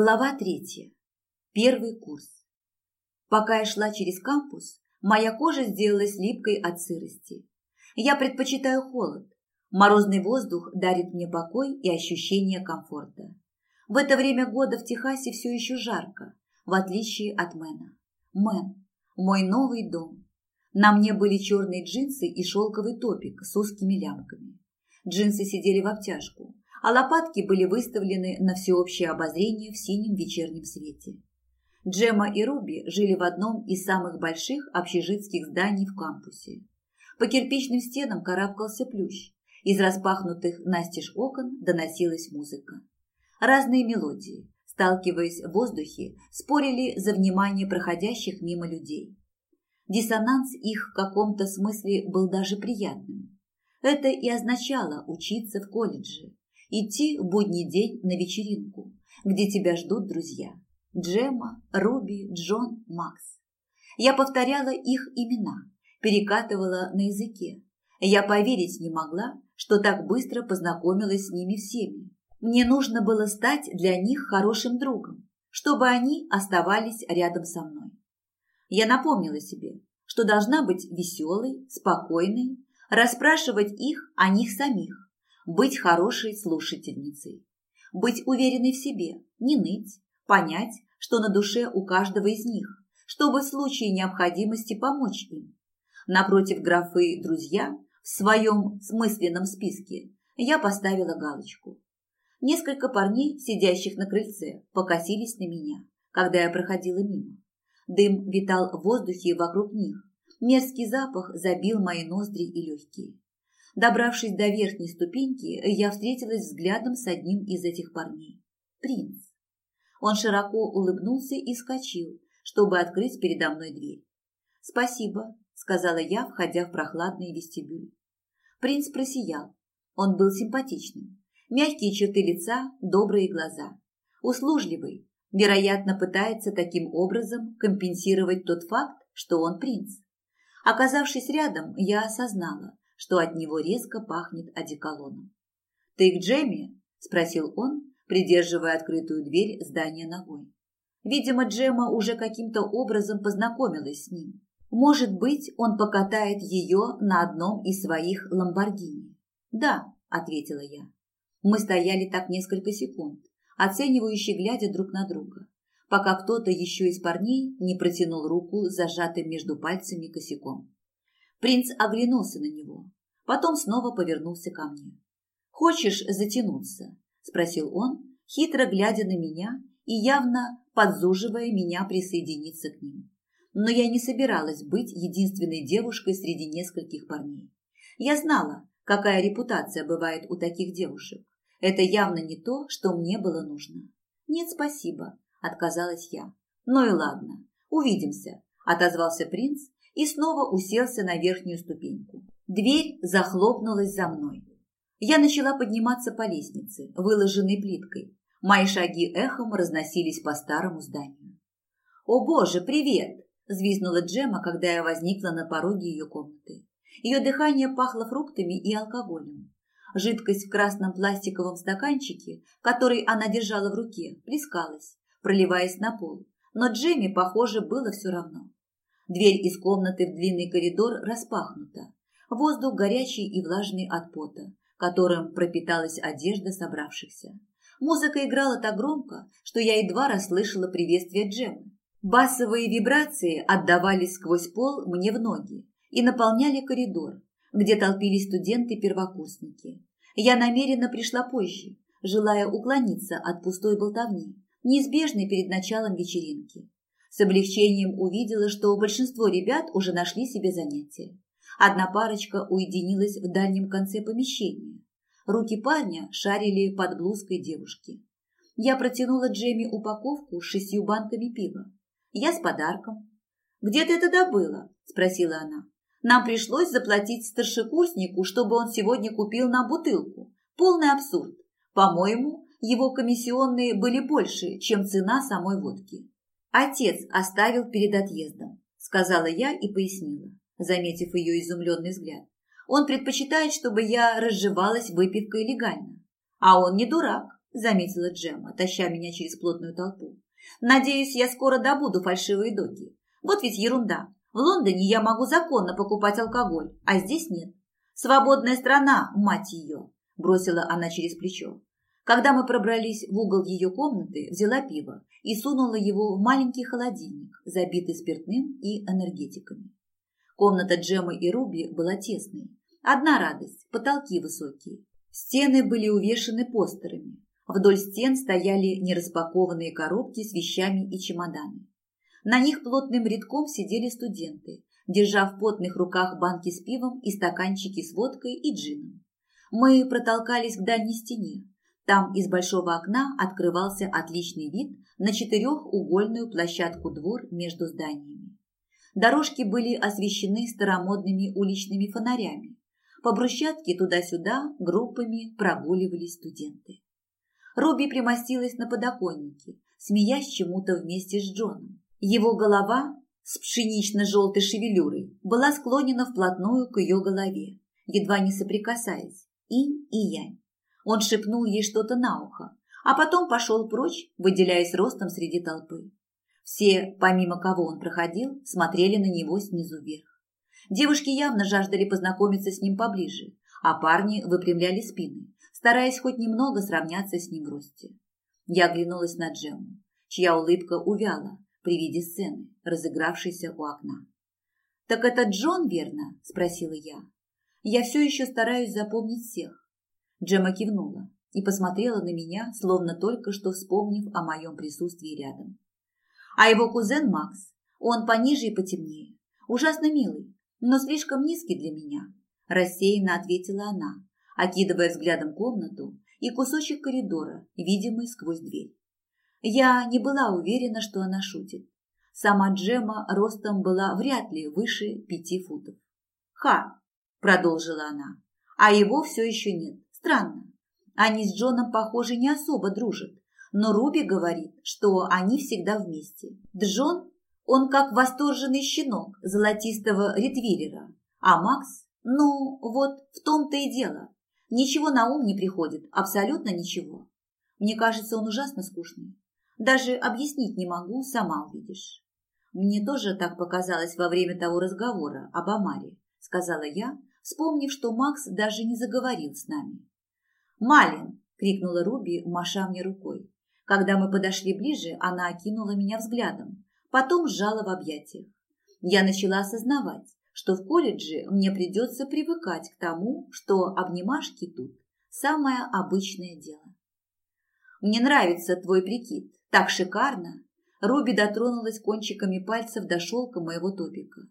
Глава третья. Первый курс. Пока я шла через кампус, моя кожа сделалась липкой от сырости. Я предпочитаю холод. Морозный воздух дарит мне покой и ощущение комфорта. В это время года в Техасе все еще жарко, в отличие от Мэна. Мэн – мой новый дом. На мне были черные джинсы и шелковый топик с узкими лямками. Джинсы сидели в обтяжку, а лопатки были выставлены на всеобщее обозрение в синем вечернем свете. Джема и Руби жили в одном из самых больших общежитских зданий в кампусе. По кирпичным стенам карабкался плющ. Из распахнутых настежь окон доносилась музыка. Разные мелодии, сталкиваясь в воздухе, спорили за внимание проходящих мимо людей. Диссонанс их в каком-то смысле был даже приятным. Это и означало учиться в колледже, идти в будний день на вечеринку, где тебя ждут друзья. Джема, Руби, Джон, Макс. Я повторяла их имена, перекатывала на языке. Я поверить не могла, что так быстро познакомилась с ними всеми. Мне нужно было стать для них хорошим другом, чтобы они оставались рядом со мной. Я напомнила себе, что должна быть веселой, спокойной, расспрашивать их о них самих, быть хорошей слушательницей, быть уверенной в себе, не ныть, понять, что на душе у каждого из них, чтобы в случае необходимости помочь им. Напротив графы «друзья» в своем смысленном списке я поставила галочку. Несколько парней, сидящих на крыльце, покосились на меня, когда я проходила мимо. Дым витал в воздухе вокруг них. Мерзкий запах забил мои ноздри и легкие. Добравшись до верхней ступеньки, я встретилась взглядом с одним из этих парней. Принц. Он широко улыбнулся и вскочил, чтобы открыть передо мной дверь. «Спасибо», — сказала я, входя в прохладный вестибюль. Принц просиял. Он был симпатичным. Мягкие черты лица, добрые глаза. Услужливый. Вероятно, пытается таким образом компенсировать тот факт, что он принц. Оказавшись рядом, я осознала, что от него резко пахнет одеколоном. «Ты к Джемме?» – спросил он, придерживая открытую дверь здания ногой. Видимо, Джема уже каким-то образом познакомилась с ним. Может быть, он покатает ее на одном из своих ламборгини. «Да», – ответила я. Мы стояли так несколько секунд, оценивающе глядя друг на друга, пока кто-то еще из парней не протянул руку с зажатым между пальцами косяком. Принц оглянулся на него, потом снова повернулся ко мне. «Хочешь затянуться?» – спросил он, хитро глядя на меня и явно подзуживая меня присоединиться к ним. Но я не собиралась быть единственной девушкой среди нескольких парней. Я знала, какая репутация бывает у таких девушек. Это явно не то, что мне было нужно. «Нет, спасибо», – отказалась я. «Ну и ладно, увидимся», – отозвался принц и снова уселся на верхнюю ступеньку. Дверь захлопнулась за мной. Я начала подниматься по лестнице, выложенной плиткой. Мои шаги эхом разносились по старому зданию. «О боже, привет!» – взвизгнула Джема, когда я возникла на пороге ее комнаты. Ее дыхание пахло фруктами и алкоголем. Жидкость в красном пластиковом стаканчике, который она держала в руке, плескалась, проливаясь на пол. Но Джемме, похоже, было все равно. Дверь из комнаты в длинный коридор распахнута. Воздух горячий и влажный от пота, которым пропиталась одежда собравшихся. Музыка играла так громко, что я едва расслышала приветствие Джемы. Басовые вибрации отдавались сквозь пол мне в ноги и наполняли коридор, где толпились студенты-первокурсники. Я намеренно пришла позже, желая уклониться от пустой болтовни, неизбежной перед началом вечеринки. С облегчением увидела, что большинство ребят уже нашли себе занятия. Одна парочка уединилась в дальнем конце помещения. Руки парня шарили под блузкой девушки. Я протянула Джемми упаковку с шестью банками пива. Я с подарком. «Где ты это добыла?» – спросила она. «Нам пришлось заплатить старшекурснику, чтобы он сегодня купил нам бутылку. Полный абсурд. По-моему, его комиссионные были больше, чем цена самой водки». Отец оставил перед отъездом, сказала я и пояснила, заметив ее изумленный взгляд. Он предпочитает, чтобы я разжевалась выпивкой легально. А он не дурак, заметила Джемма, таща меня через плотную толпу. «Надеюсь, я скоро добуду фальшивые доки. Вот ведь ерунда. В Лондоне я могу законно покупать алкоголь, а здесь нет. Свободная страна, мать ее!» – бросила она через плечо. Когда мы пробрались в угол ее комнаты, взяла пиво и сунула его в маленький холодильник, забитый спиртным и энергетиками. Комната Джемы и Руби была тесной. Одна радость – потолки высокие. Стены были увешаны постерами. Вдоль стен стояли нераспакованные коробки с вещами и чемоданы. На них плотным рядком сидели студенты, держа в потных руках банки с пивом и стаканчики с водкой и джином. Мы протолкались к дальней стене. Там из большого окна открывался отличный вид на четырехугольную площадку двор между зданиями. Дорожки были освещены старомодными уличными фонарями. По брусчатке туда-сюда группами прогуливались студенты. Робби примостилась на подоконнике, смеясь чему-то вместе с Джоном. Его голова с пшенично-желтой шевелюрой была склонена вплотную к ее голове, едва не соприкасаясь, инь и янь. Он шепнул ей что-то на ухо, а потом пошел прочь, выделяясь ростом среди толпы. Все, помимо кого он проходил, смотрели на него снизу вверх. Девушки явно жаждали познакомиться с ним поближе, а парни выпрямляли спины, стараясь хоть немного сравняться с ним в росте. Я оглянулась на Джему, чья улыбка увяла при виде сцены, разыгравшейся у окна. «Так это Джон, верно?» – спросила я. «Я все еще стараюсь запомнить всех». Джема кивнула и посмотрела на меня, словно только что вспомнив о моем присутствии рядом. А его кузен Макс, он пониже и потемнее, ужасно милый, но слишком низкий для меня», – рассеянно ответила она, окидывая взглядом комнату и кусочек коридора, видимый сквозь дверь. Я не была уверена, что она шутит. Сама Джема ростом была вряд ли выше пяти футов. «Ха!» – продолжила она. «А его все еще нет. Странно. Они с Джоном, похоже, не особо дружат. Но Руби говорит, что они всегда вместе. Джон он как восторженный щенок золотистого ретвиллера. А Макс? Ну, вот в том-то и дело. Ничего на ум не приходит, абсолютно ничего. Мне кажется, он ужасно скучный. Даже объяснить не могу, сама увидишь. Мне тоже так показалось во время того разговора об Амаре, сказала я, вспомнив, что Макс даже не заговорил с нами. «Малин!» – крикнула Руби, маша мне рукой. Когда мы подошли ближе, она окинула меня взглядом, потом сжала в объятиях. Я начала осознавать, что в колледже мне придется привыкать к тому, что обнимашки тут – самое обычное дело. «Мне нравится твой прикид, так шикарно!» Руби дотронулась кончиками пальцев до шелка моего топика.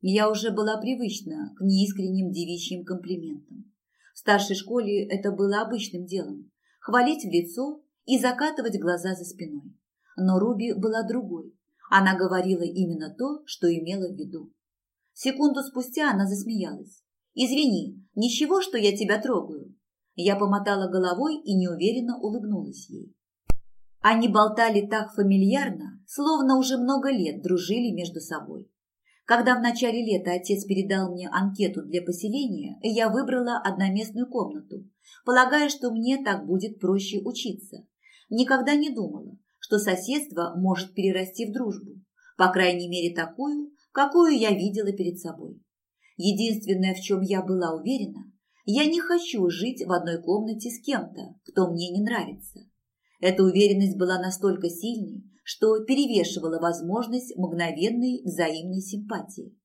Я уже была привычна к неискренним девичьим комплиментам. В старшей школе это было обычным делом – хвалить в лицо и закатывать глаза за спиной. Но Руби была другой. Она говорила именно то, что имела в виду. Секунду спустя она засмеялась. «Извини, ничего, что я тебя трогаю?» Я помотала головой и неуверенно улыбнулась ей. Они болтали так фамильярно, словно уже много лет дружили между собой. Когда в начале лета отец передал мне анкету для поселения, я выбрала одноместную комнату, полагая, что мне так будет проще учиться. Никогда не думала, что соседство может перерасти в дружбу, по крайней мере такую, какую я видела перед собой. Единственное, в чем я была уверена, я не хочу жить в одной комнате с кем-то, кто мне не нравится. Эта уверенность была настолько сильной, что перевешивала возможность мгновенной взаимной симпатии.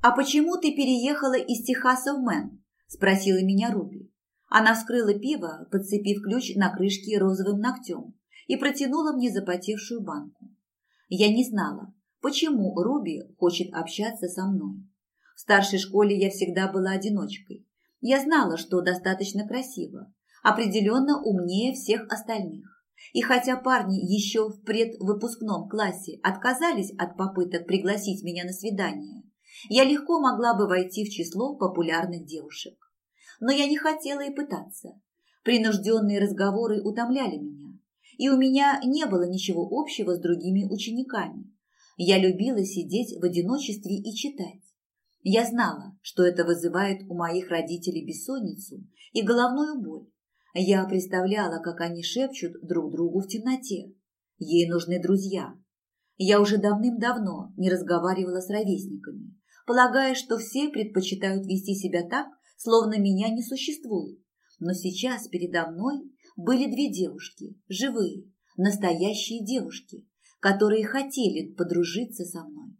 «А почему ты переехала из Техаса в Мэн?» – спросила меня Руби. Она вскрыла пиво, подцепив ключ на крышке розовым ногтем, и протянула мне запотевшую банку. Я не знала, почему Руби хочет общаться со мной. В старшей школе я всегда была одиночкой. Я знала, что достаточно красиво, определенно умнее всех остальных. И хотя парни еще в предвыпускном классе отказались от попыток пригласить меня на свидание, я легко могла бы войти в число популярных девушек. Но я не хотела и пытаться. Принужденные разговоры утомляли меня и у меня не было ничего общего с другими учениками. Я любила сидеть в одиночестве и читать. Я знала, что это вызывает у моих родителей бессонницу и головную боль. Я представляла, как они шепчут друг другу в темноте. Ей нужны друзья. Я уже давным-давно не разговаривала с ровесниками, полагая, что все предпочитают вести себя так, словно меня не существует. Но сейчас передо мной были две девушки, живые, настоящие девушки, которые хотели подружиться со мной.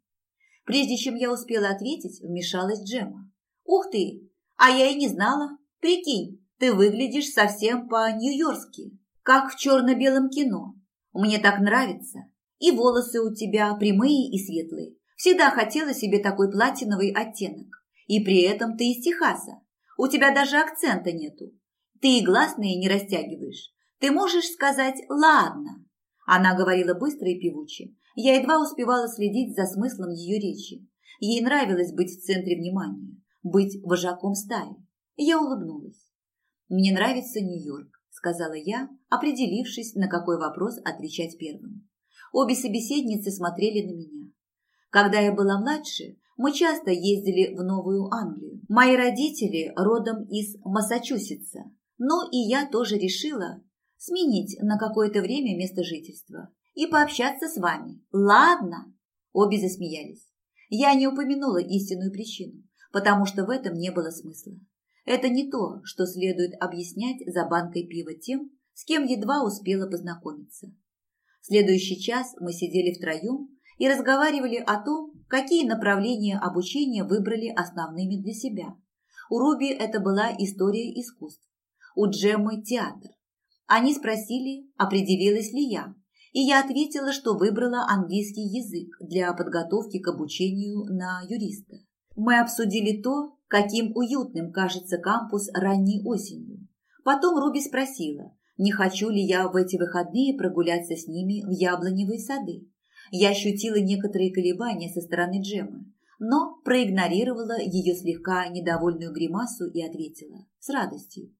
Прежде чем я успела ответить, вмешалась Джема. «Ух ты! А я и не знала. Прикинь, ты выглядишь совсем по-нью-йоркски, как в черно-белом кино. Мне так нравится. И волосы у тебя прямые и светлые. Всегда хотела себе такой платиновый оттенок. И при этом ты из Техаса. У тебя даже акцента нету. Ты и гласные не растягиваешь. Ты можешь сказать «ладно». Она говорила быстро и певуче. Я едва успевала следить за смыслом ее речи. Ей нравилось быть в центре внимания, быть вожаком стаи. Я улыбнулась. «Мне нравится Нью-Йорк», – сказала я, определившись, на какой вопрос отвечать первым. Обе собеседницы смотрели на меня. Когда я была младше, мы часто ездили в Новую Англию. Мои родители родом из Массачусетса, но и я тоже решила сменить на какое-то время место жительства и пообщаться с вами. Ладно?» Обе засмеялись. Я не упомянула истинную причину, потому что в этом не было смысла. Это не то, что следует объяснять за банкой пива тем, с кем едва успела познакомиться. Следующий час мы сидели втроем и разговаривали о том, какие направления обучения выбрали основными для себя. У Руби это была история искусств, у Джеммы – театр. Они спросили, определилась ли я, и я ответила, что выбрала английский язык для подготовки к обучению на юриста. Мы обсудили то, каким уютным кажется кампус ранней осенью. Потом Руби спросила, не хочу ли я в эти выходные прогуляться с ними в яблоневые сады. Я ощутила некоторые колебания со стороны Джемы, но проигнорировала ее слегка недовольную гримасу и ответила с радостью.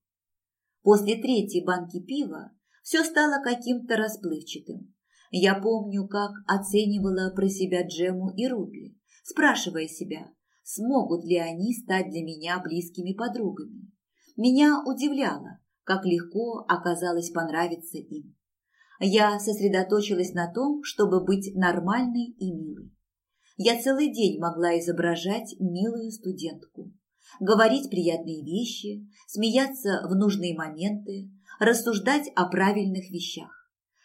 После третьей банки пива все стало каким-то расплывчатым. Я помню, как оценивала про себя Джему и Руби, спрашивая себя, смогут ли они стать для меня близкими подругами. Меня удивляло, как легко оказалось понравиться им. Я сосредоточилась на том, чтобы быть нормальной и милой. Я целый день могла изображать милую студентку, говорить приятные вещи, смеяться в нужные моменты, рассуждать о правильных вещах.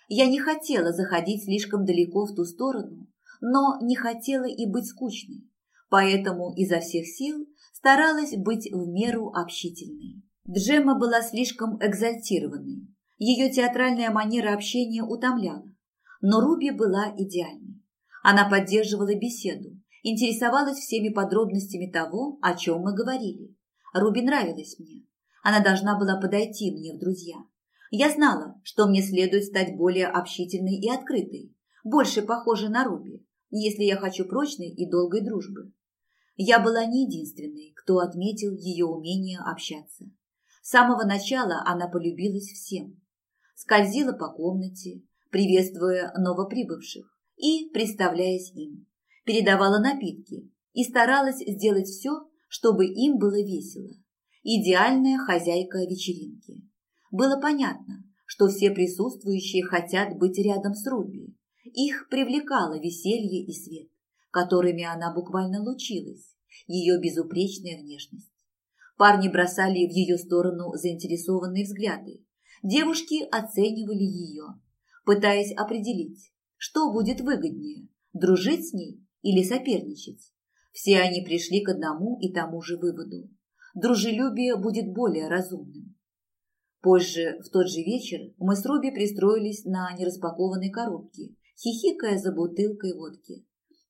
Я не хотела заходить слишком далеко в ту сторону, но не хотела и быть скучной, поэтому изо всех сил старалась быть в меру общительной. Джемма была слишком экзальтированной, ее театральная манера общения утомляла, но Руби была идеальной. Она поддерживала беседу, интересовалась всеми подробностями того, о чем мы говорили. Руби нравилась мне. Она должна была подойти мне в друзья. Я знала, что мне следует стать более общительной и открытой, больше похожей на Руби, если я хочу прочной и долгой дружбы. Я была не единственной, кто отметил ее умение общаться. С самого начала она полюбилась всем. Скользила по комнате, приветствуя новоприбывших и представляясь им передавала напитки и старалась сделать все, чтобы им было весело. Идеальная хозяйка вечеринки. Было понятно, что все присутствующие хотят быть рядом с Руби. Их привлекало веселье и свет, которыми она буквально лучилась, ее безупречная внешность. Парни бросали в ее сторону заинтересованные взгляды. Девушки оценивали ее, пытаясь определить, что будет выгоднее – дружить с ней или соперничать. Все они пришли к одному и тому же выводу. Дружелюбие будет более разумным. Позже, в тот же вечер, мы с Руби пристроились на нераспакованной коробке, хихикая за бутылкой водки.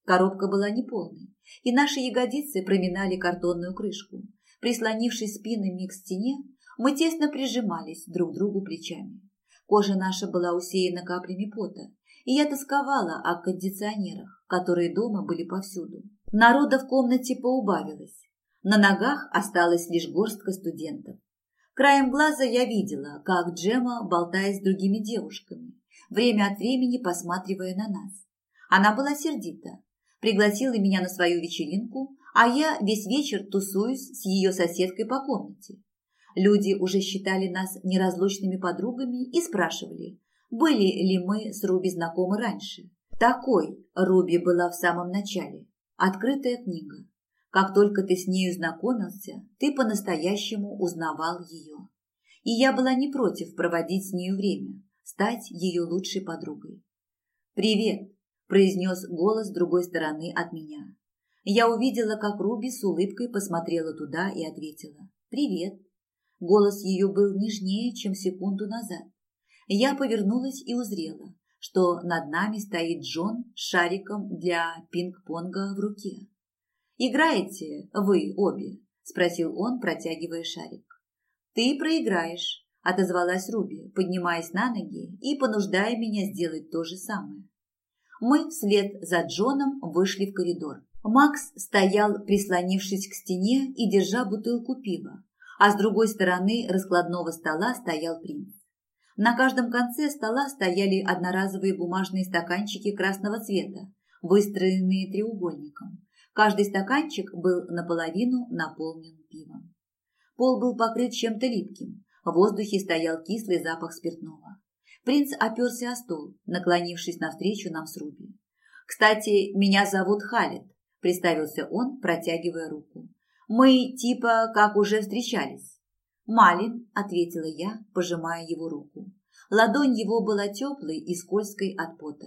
Коробка была неполной, и наши ягодицы проминали картонную крышку. Прислонившись спинами к стене, мы тесно прижимались друг к другу плечами. Кожа наша была усеяна каплями пота, и я тосковала о кондиционерах, которые дома были повсюду. Народа в комнате поубавилось. На ногах осталась лишь горстка студентов. Краем глаза я видела, как Джема болтает с другими девушками, время от времени посматривая на нас. Она была сердита, пригласила меня на свою вечеринку, а я весь вечер тусуюсь с ее соседкой по комнате. Люди уже считали нас неразлучными подругами и спрашивали, были ли мы с Руби знакомы раньше. Такой Руби была в самом начале. Открытая книга. Как только ты с нею знакомился, ты по-настоящему узнавал ее. И я была не против проводить с нею время, стать ее лучшей подругой. «Привет!» – произнес голос с другой стороны от меня. Я увидела, как Руби с улыбкой посмотрела туда и ответила «Привет». Голос ее был нежнее, чем секунду назад. Я повернулась и узрела, что над нами стоит Джон с шариком для пинг-понга в руке. «Играете вы обе?» – спросил он, протягивая шарик. «Ты проиграешь», – отозвалась Руби, поднимаясь на ноги и понуждая меня сделать то же самое. Мы вслед за Джоном вышли в коридор. Макс стоял, прислонившись к стене и держа бутылку пива, а с другой стороны раскладного стола стоял принц. На каждом конце стола стояли одноразовые бумажные стаканчики красного цвета, выстроенные треугольником. Каждый стаканчик был наполовину наполнен пивом. Пол был покрыт чем-то липким, в воздухе стоял кислый запах спиртного. Принц оперся о стол, наклонившись навстречу нам с Руби. «Кстати, меня зовут Халет», – представился он, протягивая руку. «Мы типа как уже встречались». «Малин», – ответила я, пожимая его руку. Ладонь его была теплой и скользкой от пота.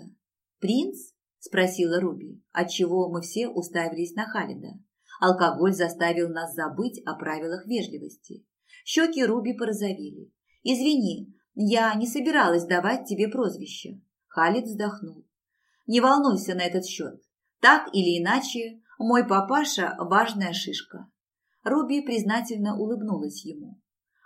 «Принц?» – спросила Руби, отчего мы все уставились на Халида. Алкоголь заставил нас забыть о правилах вежливости. Щеки Руби порозовели. «Извини, я не собиралась давать тебе прозвище». Халид вздохнул. «Не волнуйся на этот счет. Так или иначе, мой папаша – важная шишка». Руби признательно улыбнулась ему.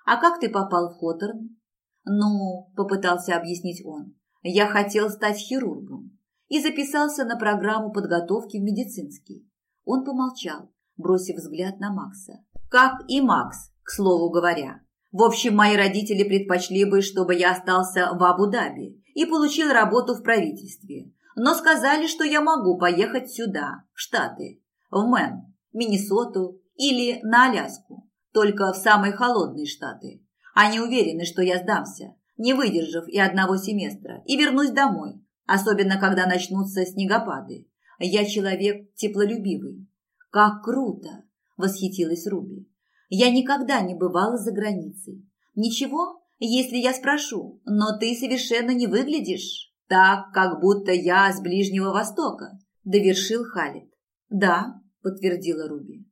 «А как ты попал в Хоторн?» «Ну», – попытался объяснить он, – «я хотел стать хирургом и записался на программу подготовки в медицинский». Он помолчал, бросив взгляд на Макса. «Как и Макс, к слову говоря. В общем, мои родители предпочли бы, чтобы я остался в Абу-Даби и получил работу в правительстве. Но сказали, что я могу поехать сюда, в Штаты, в Мэн, Миннесоту или на Аляску, только в самые холодные штаты. Они уверены, что я сдамся, не выдержав и одного семестра, и вернусь домой, особенно когда начнутся снегопады. Я человек теплолюбивый. «Как круто!» – восхитилась Руби. Я никогда не бывала за границей. Ничего, если я спрошу, но ты совершенно не выглядишь так, как будто я с Ближнего Востока, довершил Халид. Да, подтвердила Руби.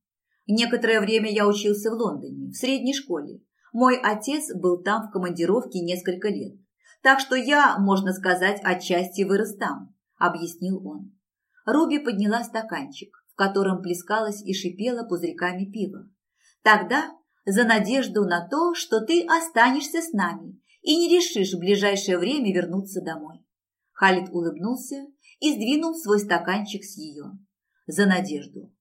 Некоторое время я учился в Лондоне, в средней школе. Мой отец был там в командировке несколько лет. Так что я, можно сказать, отчасти вырос там, объяснил он. Руби подняла стаканчик, в котором плескалось и шипело пузырьками пива. Тогда за надежду на то, что ты останешься с нами и не решишь в ближайшее время вернуться домой. Халид улыбнулся и сдвинул свой стаканчик с ее. За надежду.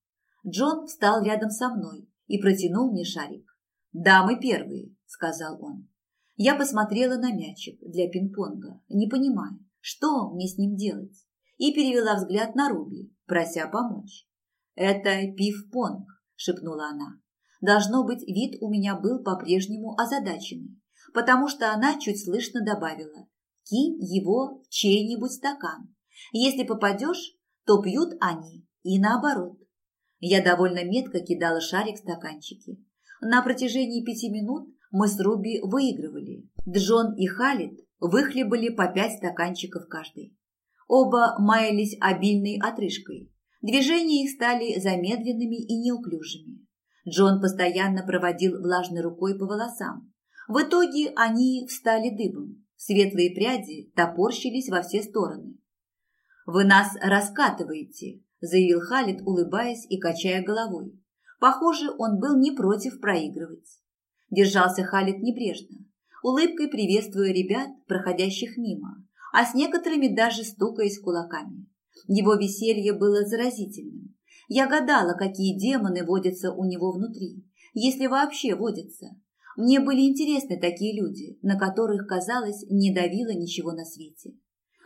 Джон встал рядом со мной и протянул мне шарик. «Дамы первые», — сказал он. Я посмотрела на мячик для пинг-понга, не понимая, что мне с ним делать, и перевела взгляд на Руби, прося помочь. «Это пив-понг», – шепнула она. Должно быть, вид у меня был по-прежнему озадаченный, потому что она чуть слышно добавила «Кинь его в чей-нибудь стакан. Если попадешь, то пьют они, и наоборот». Я довольно метко кидала шарик в стаканчики. На протяжении пяти минут мы с Руби выигрывали. Джон и Халид выхлебали по пять стаканчиков каждый. Оба маялись обильной отрыжкой. Движения их стали замедленными и неуклюжими. Джон постоянно проводил влажной рукой по волосам. В итоге они встали дыбом. Светлые пряди топорщились во все стороны. «Вы нас раскатываете», – заявил Халид, улыбаясь и качая головой. Похоже, он был не против проигрывать. Держался Халид небрежно, улыбкой приветствуя ребят, проходящих мимо, а с некоторыми даже стукаясь кулаками. Его веселье было заразительным. Я гадала, какие демоны водятся у него внутри, если вообще водятся. Мне были интересны такие люди, на которых, казалось, не давило ничего на свете.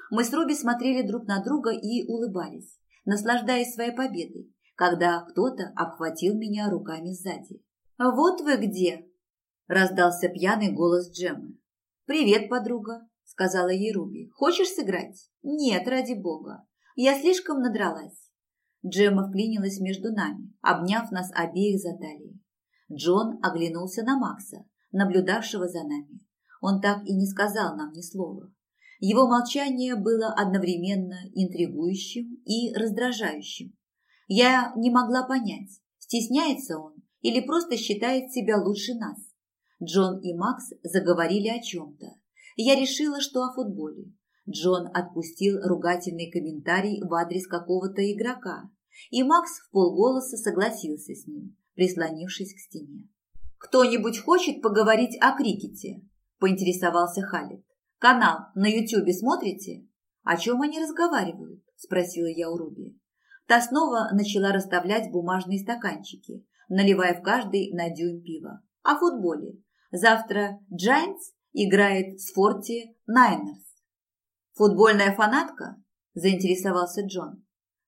Мы с Руби смотрели друг на друга и улыбались, наслаждаясь своей победой, когда кто-то обхватил меня руками сзади. «Вот вы где!» – раздался пьяный голос Джеммы. «Привет, подруга», – сказала ей Руби. «Хочешь сыграть?» «Нет, ради бога. Я слишком надралась». Джемма вклинилась между нами, обняв нас обеих за талии. Джон оглянулся на Макса, наблюдавшего за нами. Он так и не сказал нам ни слова. Его молчание было одновременно интригующим и раздражающим. Я не могла понять, стесняется он или просто считает себя лучше нас. Джон и Макс заговорили о чем-то. Я решила, что о футболе. Джон отпустил ругательный комментарий в адрес какого-то игрока, и Макс в полголоса согласился с ним, прислонившись к стене. «Кто-нибудь хочет поговорить о крикете?» – поинтересовался Халит. «Канал на Ютубе смотрите?» «О чем они разговаривают?» – спросила я у Руби. Та снова начала расставлять бумажные стаканчики, наливая в каждый на дюйм пива. «О футболе. Завтра Giants играет с Форти Найнерс». «Футбольная фанатка?» – заинтересовался Джон.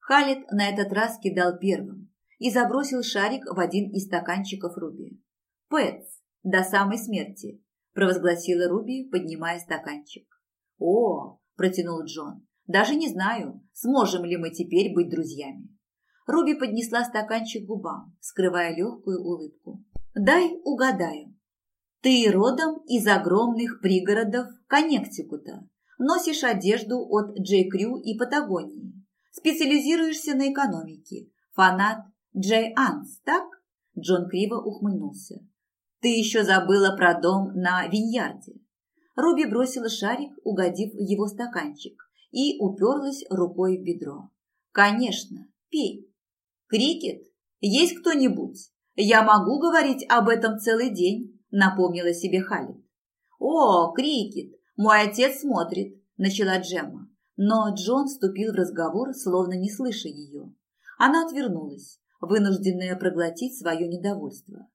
Халит на этот раз кидал первым и забросил шарик в один из стаканчиков Руби. «Пэтс, до самой смерти», – провозгласила Руби, поднимая стаканчик. «О!» – протянул Джон. «Даже не знаю, сможем ли мы теперь быть друзьями». Руби поднесла стаканчик к губам, скрывая легкую улыбку. «Дай угадаю. Ты родом из огромных пригородов Коннектикута, носишь одежду от Джей Крю и Патагонии, специализируешься на экономике, фанат Джей Анс, так?» Джон криво ухмыльнулся. Ты еще забыла про дом на Виньярде. Руби бросила шарик, угодив в его стаканчик, и уперлась рукой в бедро. Конечно, пей. Крикет? Есть кто-нибудь? Я могу говорить об этом целый день, напомнила себе Халит. О, крикет! Мой отец смотрит, начала Джемма. Но Джон вступил в разговор, словно не слыша ее. Она отвернулась, вынужденная проглотить свое недовольство.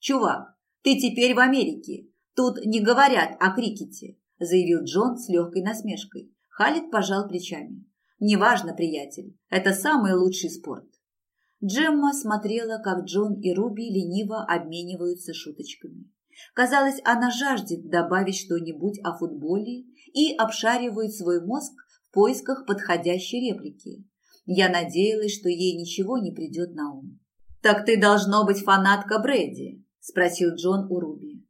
«Чувак, «Ты теперь в Америке. Тут не говорят о крикете», – заявил Джон с легкой насмешкой. Халит пожал плечами. «Неважно, приятель, это самый лучший спорт». Джемма смотрела, как Джон и Руби лениво обмениваются шуточками. Казалось, она жаждет добавить что-нибудь о футболе и обшаривает свой мозг в поисках подходящей реплики. Я надеялась, что ей ничего не придет на ум. «Так ты должно быть фанатка Брэди», – спросил Джон у Руби.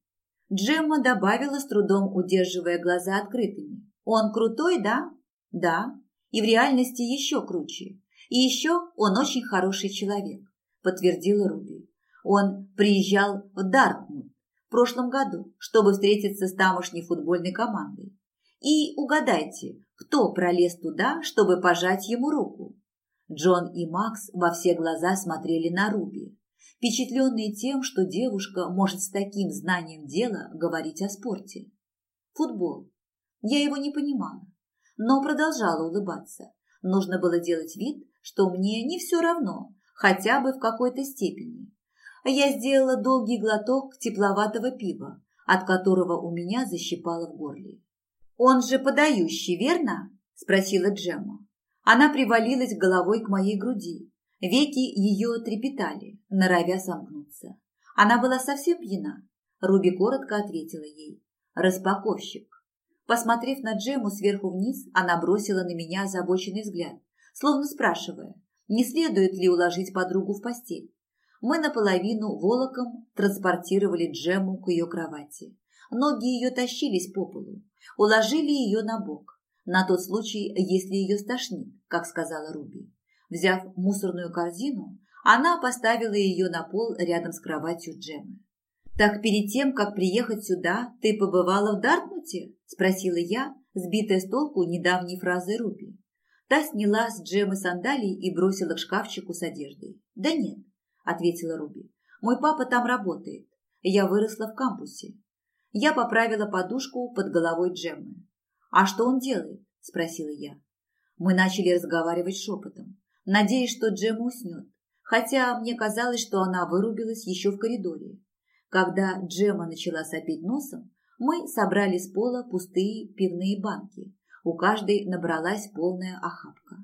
Джемма добавила, с трудом удерживая глаза открытыми. «Он крутой, да?» «Да. И в реальности еще круче. И еще он очень хороший человек», – подтвердила Руби. «Он приезжал в Дартмут в прошлом году, чтобы встретиться с тамошней футбольной командой. И угадайте, кто пролез туда, чтобы пожать ему руку?» Джон и Макс во все глаза смотрели на Руби впечатленные тем, что девушка может с таким знанием дела говорить о спорте. Футбол. Я его не понимала, но продолжала улыбаться. Нужно было делать вид, что мне не все равно, хотя бы в какой-то степени. Я сделала долгий глоток тепловатого пива, от которого у меня защипало в горле. «Он же подающий, верно?» – спросила Джемма. Она привалилась головой к моей груди, Веки ее трепетали, норовя сомкнуться. Она была совсем пьяна. Руби коротко ответила ей. «Распаковщик». Посмотрев на Джему сверху вниз, она бросила на меня озабоченный взгляд, словно спрашивая, не следует ли уложить подругу в постель. Мы наполовину волоком транспортировали Джему к ее кровати. Ноги ее тащились по полу. Уложили ее на бок, на тот случай, если ее стошнит, как сказала Руби. Взяв мусорную корзину, она поставила ее на пол рядом с кроватью Джемы. «Так перед тем, как приехать сюда, ты побывала в Дартмуте?» – спросила я, сбитая с толку недавней фразой Руби. Та сняла с Джемы сандалии и бросила к шкафчику с одеждой. «Да нет», – ответила Руби. «Мой папа там работает. Я выросла в кампусе». Я поправила подушку под головой Джеммы. «А что он делает?» – спросила я. Мы начали разговаривать шепотом надеясь, что Джем уснет, хотя мне казалось, что она вырубилась еще в коридоре. Когда Джема начала сопеть носом, мы собрали с пола пустые пивные банки. У каждой набралась полная охапка.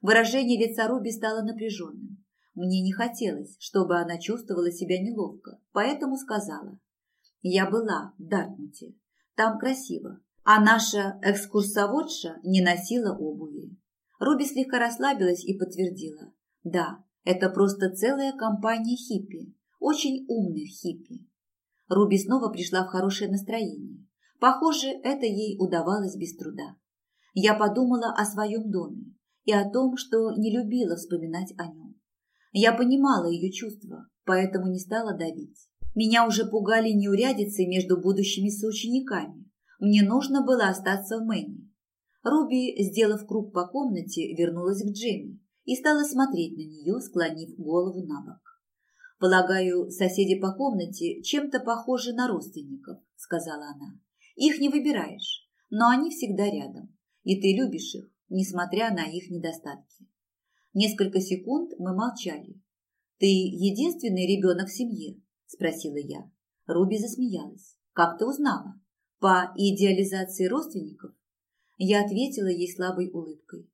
Выражение лица Руби стало напряженным. Мне не хотелось, чтобы она чувствовала себя неловко, поэтому сказала. Я была в Дартмуте. Там красиво. А наша экскурсоводша не носила обуви. Руби слегка расслабилась и подтвердила. Да, это просто целая компания хиппи. Очень умных хиппи. Руби снова пришла в хорошее настроение. Похоже, это ей удавалось без труда. Я подумала о своем доме и о том, что не любила вспоминать о нем. Я понимала ее чувства, поэтому не стала давить. Меня уже пугали неурядицы между будущими соучениками. Мне нужно было остаться в Мэне. Руби, сделав круг по комнате, вернулась к Джемми и стала смотреть на нее, склонив голову на бок. «Полагаю, соседи по комнате чем-то похожи на родственников», – сказала она. «Их не выбираешь, но они всегда рядом, и ты любишь их, несмотря на их недостатки». Несколько секунд мы молчали. «Ты единственный ребенок в семье?» – спросила я. Руби засмеялась. «Как ты узнала? По идеализации родственников?» Я ответила ей слабой улыбкой.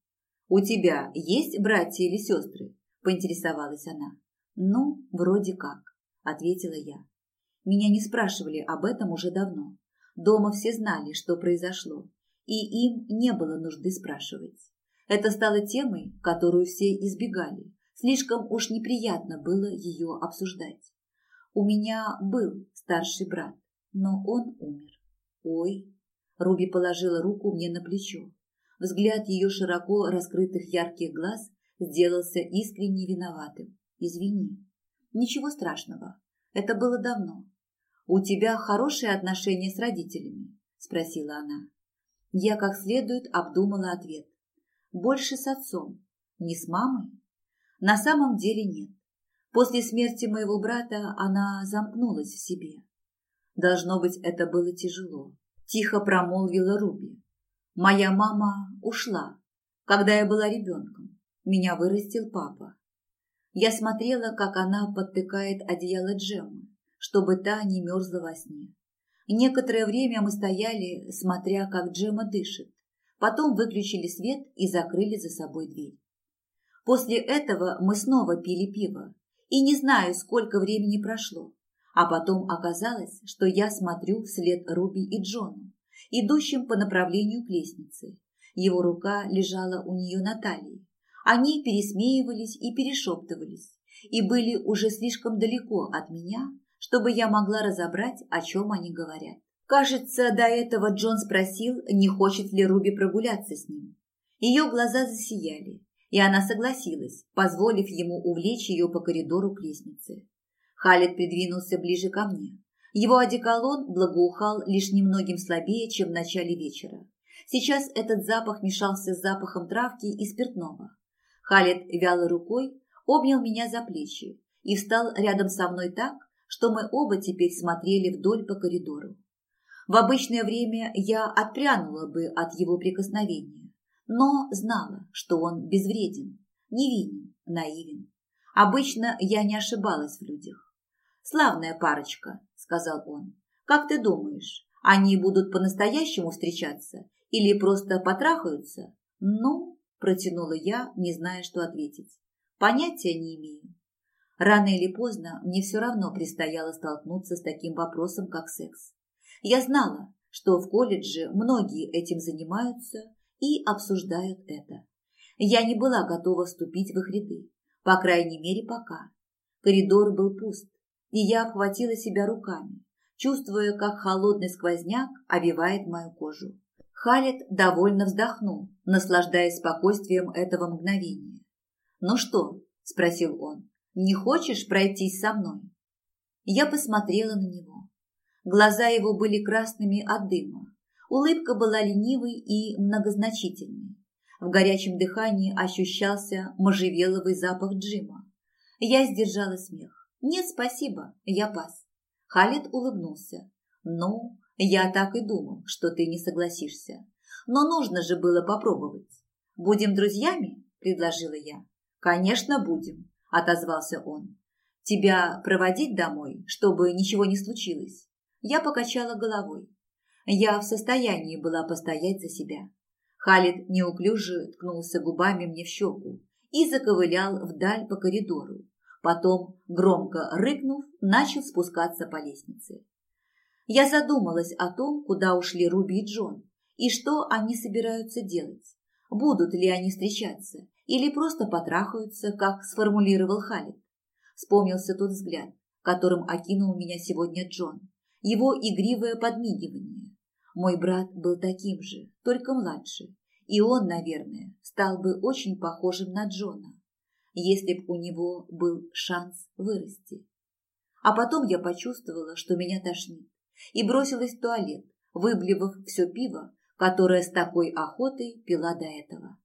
«У тебя есть братья или сестры?» – поинтересовалась она. «Ну, вроде как», – ответила я. Меня не спрашивали об этом уже давно. Дома все знали, что произошло, и им не было нужды спрашивать. Это стало темой, которую все избегали. Слишком уж неприятно было ее обсуждать. У меня был старший брат, но он умер. Ой, Руби положила руку мне на плечо. Взгляд ее широко раскрытых ярких глаз сделался искренне виноватым. Извини. Ничего страшного. Это было давно. У тебя хорошие отношения с родителями? Спросила она. Я как следует обдумала ответ. Больше с отцом, не с мамой? На самом деле нет. После смерти моего брата она замкнулась в себе. Должно быть, это было тяжело. Тихо промолвила Руби. Моя мама ушла, когда я была ребенком. Меня вырастил папа. Я смотрела, как она подтыкает одеяло Джеммы, чтобы та не мерзла во сне. Некоторое время мы стояли, смотря, как Джемма дышит. Потом выключили свет и закрыли за собой дверь. После этого мы снова пили пиво, и не знаю, сколько времени прошло. А потом оказалось, что я смотрю вслед Руби и Джону, идущим по направлению к лестнице. Его рука лежала у нее на талии. Они пересмеивались и перешептывались, и были уже слишком далеко от меня, чтобы я могла разобрать, о чем они говорят. Кажется, до этого Джон спросил, не хочет ли Руби прогуляться с ним. Ее глаза засияли, и она согласилась, позволив ему увлечь ее по коридору к лестнице. Халид придвинулся ближе ко мне. Его одеколон благоухал лишь немногим слабее, чем в начале вечера. Сейчас этот запах мешался с запахом травки и спиртного. Халид вялой рукой обнял меня за плечи и встал рядом со мной так, что мы оба теперь смотрели вдоль по коридору. В обычное время я отпрянула бы от его прикосновения, но знала, что он безвреден, невинен, наивен. Обычно я не ошибалась в людях. «Славная парочка», — сказал он. «Как ты думаешь, они будут по-настоящему встречаться или просто потрахаются?» «Ну», — протянула я, не зная, что ответить. «Понятия не имею». Рано или поздно мне все равно предстояло столкнуться с таким вопросом, как секс. Я знала, что в колледже многие этим занимаются и обсуждают это. Я не была готова вступить в их ряды, по крайней мере пока. Коридор был пуст, и я обхватила себя руками, чувствуя, как холодный сквозняк обивает мою кожу. Халет довольно вздохнул, наслаждаясь спокойствием этого мгновения. «Ну что?» – спросил он. «Не хочешь пройтись со мной?» Я посмотрела на него. Глаза его были красными от дыма, Улыбка была ленивой и многозначительной. В горячем дыхании ощущался можжевеловый запах Джима. Я сдержала смех. «Нет, спасибо, я пас». Халид улыбнулся. «Ну, я так и думал, что ты не согласишься. Но нужно же было попробовать. Будем друзьями?» – предложила я. «Конечно, будем», – отозвался он. «Тебя проводить домой, чтобы ничего не случилось?» Я покачала головой. Я в состоянии была постоять за себя. Халид неуклюже ткнулся губами мне в щеку и заковылял вдаль по коридору. Потом, громко рыкнув, начал спускаться по лестнице. Я задумалась о том, куда ушли Руби и Джон, и что они собираются делать. Будут ли они встречаться или просто потрахаются, как сформулировал Халид. Вспомнился тот взгляд, которым окинул меня сегодня Джон, его игривое подмигивание. Мой брат был таким же, только младше, и он, наверное, стал бы очень похожим на Джона, если б у него был шанс вырасти. А потом я почувствовала, что меня тошнит, и бросилась в туалет, выблевав все пиво, которое с такой охотой пила до этого.